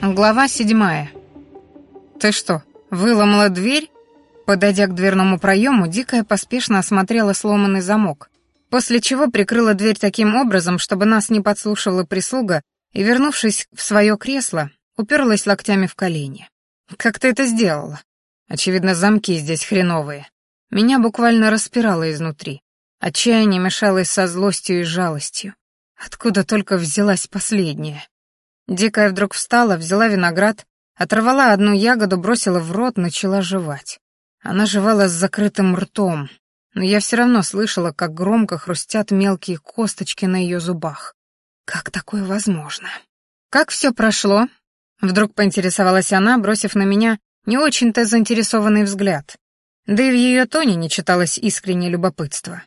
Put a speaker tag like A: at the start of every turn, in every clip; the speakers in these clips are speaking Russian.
A: Глава седьмая. «Ты что, выломала дверь?» Подойдя к дверному проему, Дикая поспешно осмотрела сломанный замок, после чего прикрыла дверь таким образом, чтобы нас не подслушивала прислуга, и, вернувшись в свое кресло, уперлась локтями в колени. «Как ты это сделала?» Очевидно, замки здесь хреновые. Меня буквально распирало изнутри. Отчаяние мешалось со злостью и жалостью. Откуда только взялась последняя? Дикая вдруг встала, взяла виноград, оторвала одну ягоду, бросила в рот, начала жевать. Она жевала с закрытым ртом, но я все равно слышала, как громко хрустят мелкие косточки на ее зубах. Как такое возможно? Как все прошло? Вдруг поинтересовалась она, бросив на меня не очень-то заинтересованный взгляд. Да и в ее тоне не читалось искреннее любопытство.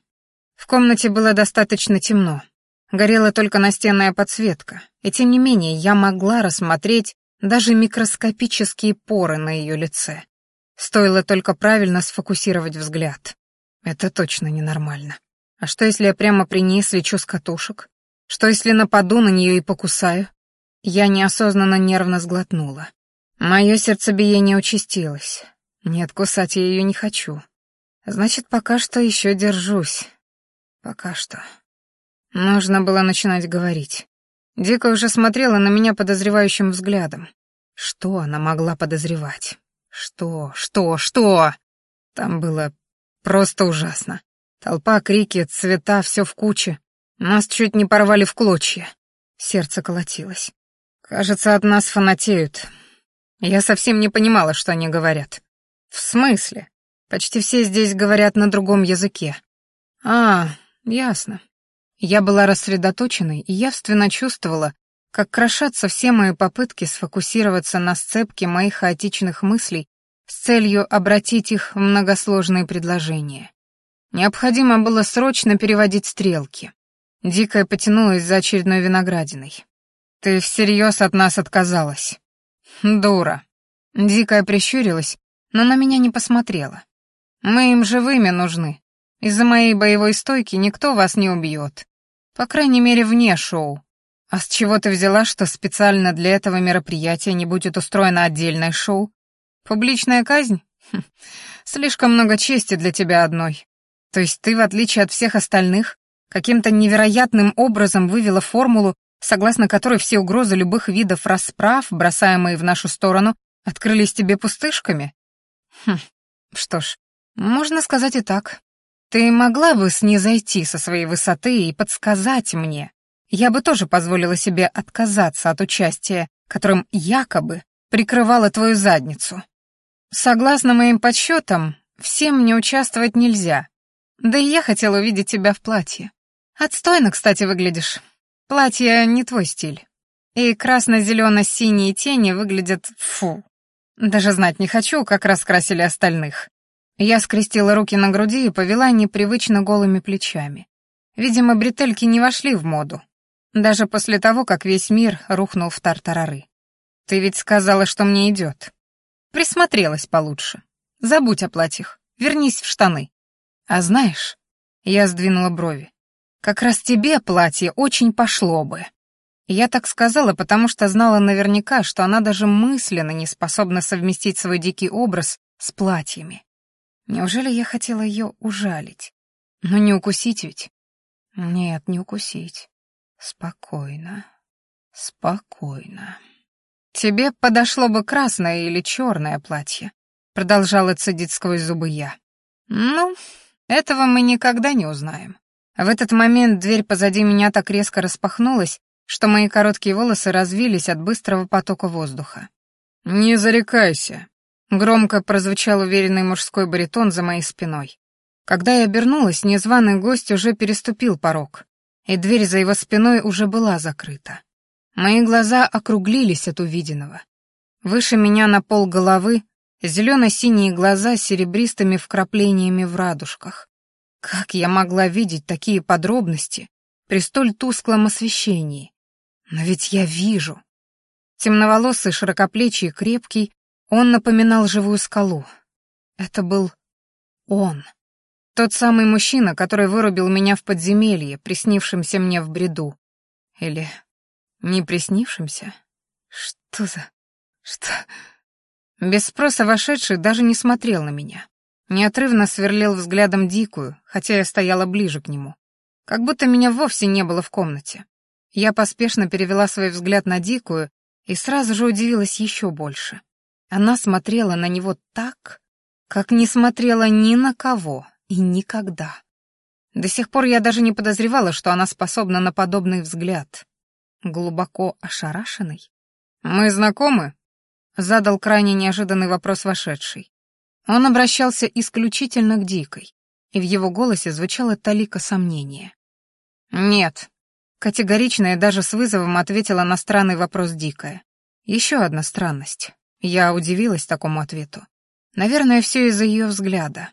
A: В комнате было достаточно темно. Горела только настенная подсветка, и тем не менее я могла рассмотреть даже микроскопические поры на ее лице. Стоило только правильно сфокусировать взгляд. Это точно ненормально. А что, если я прямо при ней слечу с катушек? Что, если нападу на нее и покусаю? Я неосознанно нервно сглотнула. Мое сердцебиение участилось. Нет, кусать я ее не хочу. Значит, пока что еще держусь. Пока что. Нужно было начинать говорить. Дика уже смотрела на меня подозревающим взглядом. Что она могла подозревать? Что, что, что? Там было просто ужасно. Толпа, крики, цвета, все в куче. Нас чуть не порвали в клочья. Сердце колотилось. Кажется, от нас фанатеют. Я совсем не понимала, что они говорят. В смысле? Почти все здесь говорят на другом языке. А, ясно. Я была рассредоточенной и явственно чувствовала, как крошатся все мои попытки сфокусироваться на сцепке моих хаотичных мыслей с целью обратить их в многосложные предложения. Необходимо было срочно переводить стрелки. Дикая потянулась за очередной виноградиной. «Ты всерьез от нас отказалась?» «Дура». Дикая прищурилась, но на меня не посмотрела. «Мы им живыми нужны. Из-за моей боевой стойки никто вас не убьет. По крайней мере, вне шоу. А с чего ты взяла, что специально для этого мероприятия не будет устроено отдельное шоу? Публичная казнь? Хм, слишком много чести для тебя одной. То есть ты, в отличие от всех остальных, каким-то невероятным образом вывела формулу, согласно которой все угрозы любых видов расправ, бросаемые в нашу сторону, открылись тебе пустышками? Хм, что ж, можно сказать и так. Ты могла бы снизойти со своей высоты и подсказать мне. Я бы тоже позволила себе отказаться от участия, которым якобы прикрывала твою задницу. Согласно моим подсчетам, всем мне участвовать нельзя. Да и я хотела увидеть тебя в платье. Отстойно, кстати, выглядишь. Платье не твой стиль. И красно-зелено-синие тени выглядят фу. Даже знать не хочу, как раскрасили остальных. Я скрестила руки на груди и повела непривычно голыми плечами. Видимо, бретельки не вошли в моду. Даже после того, как весь мир рухнул в тартарары. Ты ведь сказала, что мне идет. Присмотрелась получше. Забудь о платьях. Вернись в штаны. А знаешь, я сдвинула брови. Как раз тебе платье очень пошло бы. Я так сказала, потому что знала наверняка, что она даже мысленно не способна совместить свой дикий образ с платьями. Неужели я хотела ее ужалить? Но не укусить ведь? Нет, не укусить. Спокойно, спокойно. Тебе подошло бы красное или черное платье, продолжала цедить сквозь зубы я. Ну, этого мы никогда не узнаем. В этот момент дверь позади меня так резко распахнулась, что мои короткие волосы развились от быстрого потока воздуха. «Не зарекайся», Громко прозвучал уверенный мужской баритон за моей спиной. Когда я обернулась, незваный гость уже переступил порог, и дверь за его спиной уже была закрыта. Мои глаза округлились от увиденного. Выше меня на пол головы зелено-синие глаза с серебристыми вкраплениями в радужках. Как я могла видеть такие подробности при столь тусклом освещении? Но ведь я вижу. Темноволосый, широкоплечий и крепкий, он напоминал живую скалу. Это был он. Тот самый мужчина, который вырубил меня в подземелье, приснившемся мне в бреду. Или не приснившемся? Что за... Что? Без спроса вошедший даже не смотрел на меня. Неотрывно сверлил взглядом дикую, хотя я стояла ближе к нему. Как будто меня вовсе не было в комнате. Я поспешно перевела свой взгляд на дикую и сразу же удивилась еще больше. Она смотрела на него так, как не смотрела ни на кого и никогда. До сих пор я даже не подозревала, что она способна на подобный взгляд. Глубоко ошарашенный. «Мы знакомы?» — задал крайне неожиданный вопрос вошедший. Он обращался исключительно к Дикой, и в его голосе звучало талика сомнения. «Нет», — категорично и даже с вызовом ответила на странный вопрос Дикая. Еще одна странность. Я удивилась такому ответу. Наверное, все из-за ее взгляда.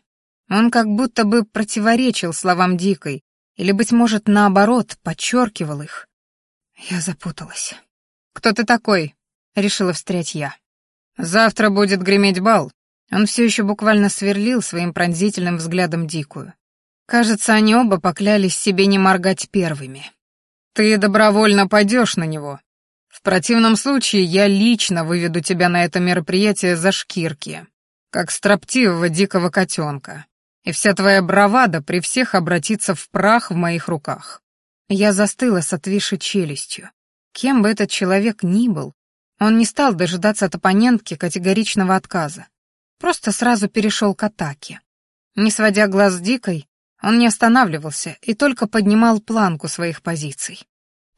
A: Он как будто бы противоречил словам Дикой, или, быть может, наоборот, подчеркивал их. Я запуталась. «Кто ты такой?» — решила встрять я. «Завтра будет греметь бал». Он все еще буквально сверлил своим пронзительным взглядом Дикую. Кажется, они оба поклялись себе не моргать первыми. «Ты добровольно пойдешь на него. В противном случае я лично выведу тебя на это мероприятие за шкирки, как строптивого дикого котенка и вся твоя бравада при всех обратится в прах в моих руках. Я застыла с отвисшей челюстью. Кем бы этот человек ни был, он не стал дожидаться от оппонентки категоричного отказа. Просто сразу перешел к атаке. Не сводя глаз с Дикой, он не останавливался и только поднимал планку своих позиций.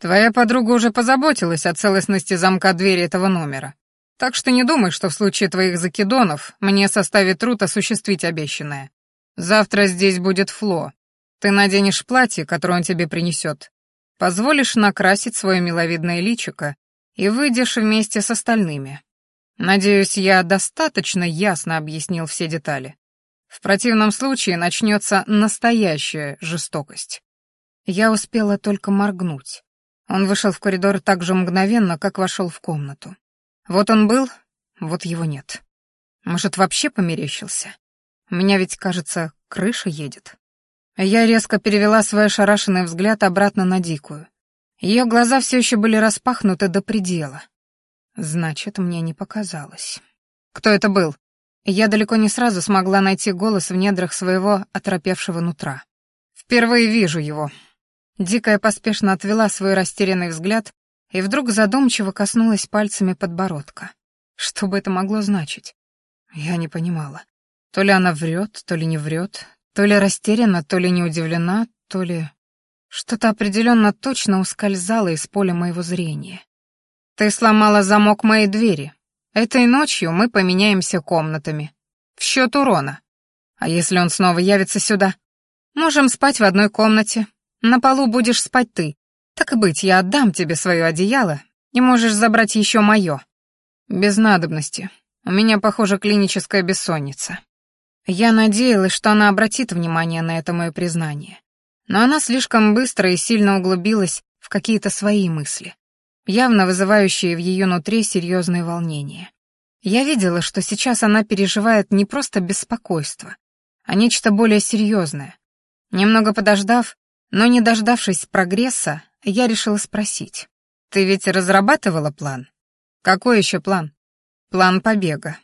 A: «Твоя подруга уже позаботилась о целостности замка двери этого номера, так что не думай, что в случае твоих закидонов мне составит труд осуществить обещанное. Завтра здесь будет Фло. Ты наденешь платье, которое он тебе принесет. Позволишь накрасить свое миловидное личико и выйдешь вместе с остальными. Надеюсь, я достаточно ясно объяснил все детали. В противном случае начнется настоящая жестокость. Я успела только моргнуть. Он вышел в коридор так же мгновенно, как вошел в комнату. Вот он был, вот его нет. Может, вообще померещился? У меня ведь, кажется, крыша едет. Я резко перевела свой ошарашенный взгляд обратно на Дикую. Ее глаза все еще были распахнуты до предела. Значит, мне не показалось. Кто это был? Я далеко не сразу смогла найти голос в недрах своего оторопевшего нутра. Впервые вижу его. Дикая поспешно отвела свой растерянный взгляд и вдруг задумчиво коснулась пальцами подбородка. Что бы это могло значить? Я не понимала. То ли она врет, то ли не врет, то ли растеряна, то ли не удивлена, то ли... Что-то определенно точно ускользало из поля моего зрения. «Ты сломала замок моей двери. Этой ночью мы поменяемся комнатами. В счет урона. А если он снова явится сюда? Можем спать в одной комнате. На полу будешь спать ты. Так и быть, я отдам тебе свое одеяло, и можешь забрать еще мое. Без надобности. У меня, похоже, клиническая бессонница. Я надеялась, что она обратит внимание на это мое признание. Но она слишком быстро и сильно углубилась в какие-то свои мысли, явно вызывающие в ее нутре серьезные волнения. Я видела, что сейчас она переживает не просто беспокойство, а нечто более серьезное. Немного подождав, но не дождавшись прогресса, я решила спросить. «Ты ведь разрабатывала план?» «Какой еще план?» «План побега.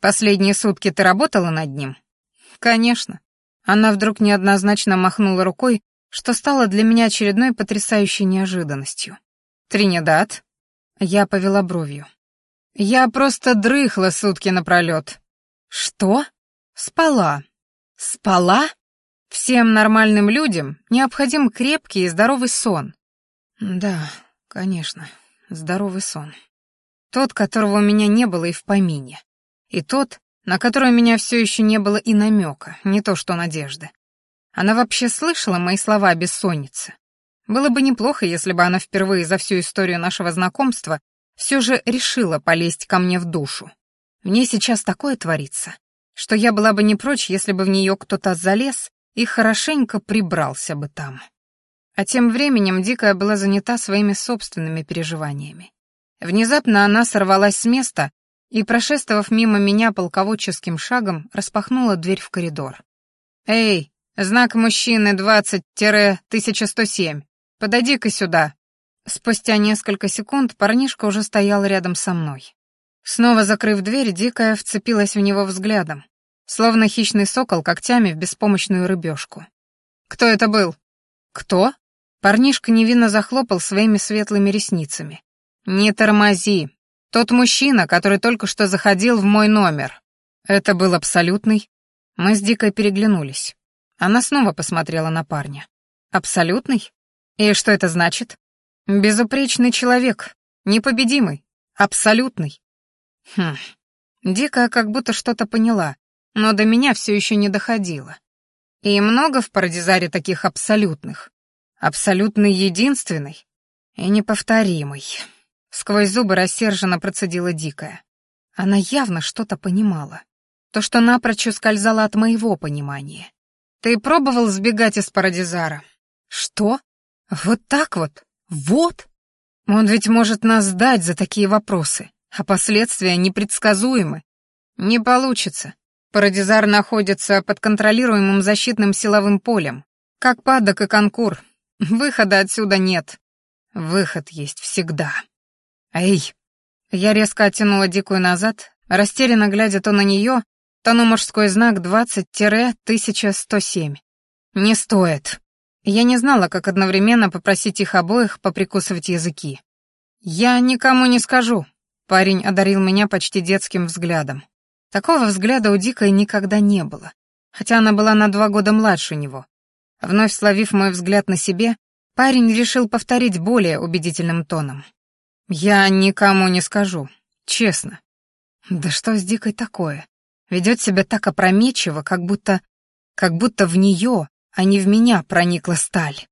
A: Последние сутки ты работала над ним? Конечно. Она вдруг неоднозначно махнула рукой, что стало для меня очередной потрясающей неожиданностью. Тринидад? Я повела бровью. Я просто дрыхла сутки напролет. Что? Спала. Спала? Всем нормальным людям необходим крепкий и здоровый сон. Да, конечно, здоровый сон. Тот, которого у меня не было и в помине. И тот, на который у меня все еще не было и намека, не то что надежды. Она вообще слышала мои слова о бессоннице. Было бы неплохо, если бы она впервые за всю историю нашего знакомства все же решила полезть ко мне в душу. В ней сейчас такое творится, что я была бы не прочь, если бы в нее кто-то залез и хорошенько прибрался бы там. А тем временем Дикая была занята своими собственными переживаниями. Внезапно она сорвалась с места и, прошествовав мимо меня полководческим шагом, распахнула дверь в коридор. «Эй, знак мужчины 20-1107, подойди-ка сюда». Спустя несколько секунд парнишка уже стоял рядом со мной. Снова закрыв дверь, Дикая вцепилась в него взглядом, словно хищный сокол когтями в беспомощную рыбешку. «Кто это был?» «Кто?» Парнишка невинно захлопал своими светлыми ресницами. «Не тормози. Тот мужчина, который только что заходил в мой номер. Это был абсолютный?» Мы с Дикой переглянулись. Она снова посмотрела на парня. «Абсолютный? И что это значит?» «Безупречный человек. Непобедимый. Абсолютный». Хм. Дикая как будто что-то поняла, но до меня все еще не доходило. И много в Парадизаре таких абсолютных. Абсолютный единственный и неповторимый. Сквозь зубы рассерженно процедила Дикая. Она явно что-то понимала. То, что напрочь ускользало от моего понимания. Ты пробовал сбегать из Парадизара? Что? Вот так вот? Вот? Он ведь может нас сдать за такие вопросы, а последствия непредсказуемы. Не получится. Парадизар находится под контролируемым защитным силовым полем, как Падок и Конкур, Выхода отсюда нет. Выход есть всегда. Эй! Я резко оттянула дикую назад, растерянно глядя то на нее, то на мужской знак 20-1107. Не стоит. Я не знала, как одновременно попросить их обоих поприкусывать языки. «Я никому не скажу», — парень одарил меня почти детским взглядом. Такого взгляда у Дикой никогда не было, хотя она была на два года младше него. Вновь словив мой взгляд на себе, парень решил повторить более убедительным тоном. «Я никому не скажу, честно». Да что с Дикой такое? Ведет себя так опрометчиво, как будто... как будто в нее, а не в меня проникла сталь.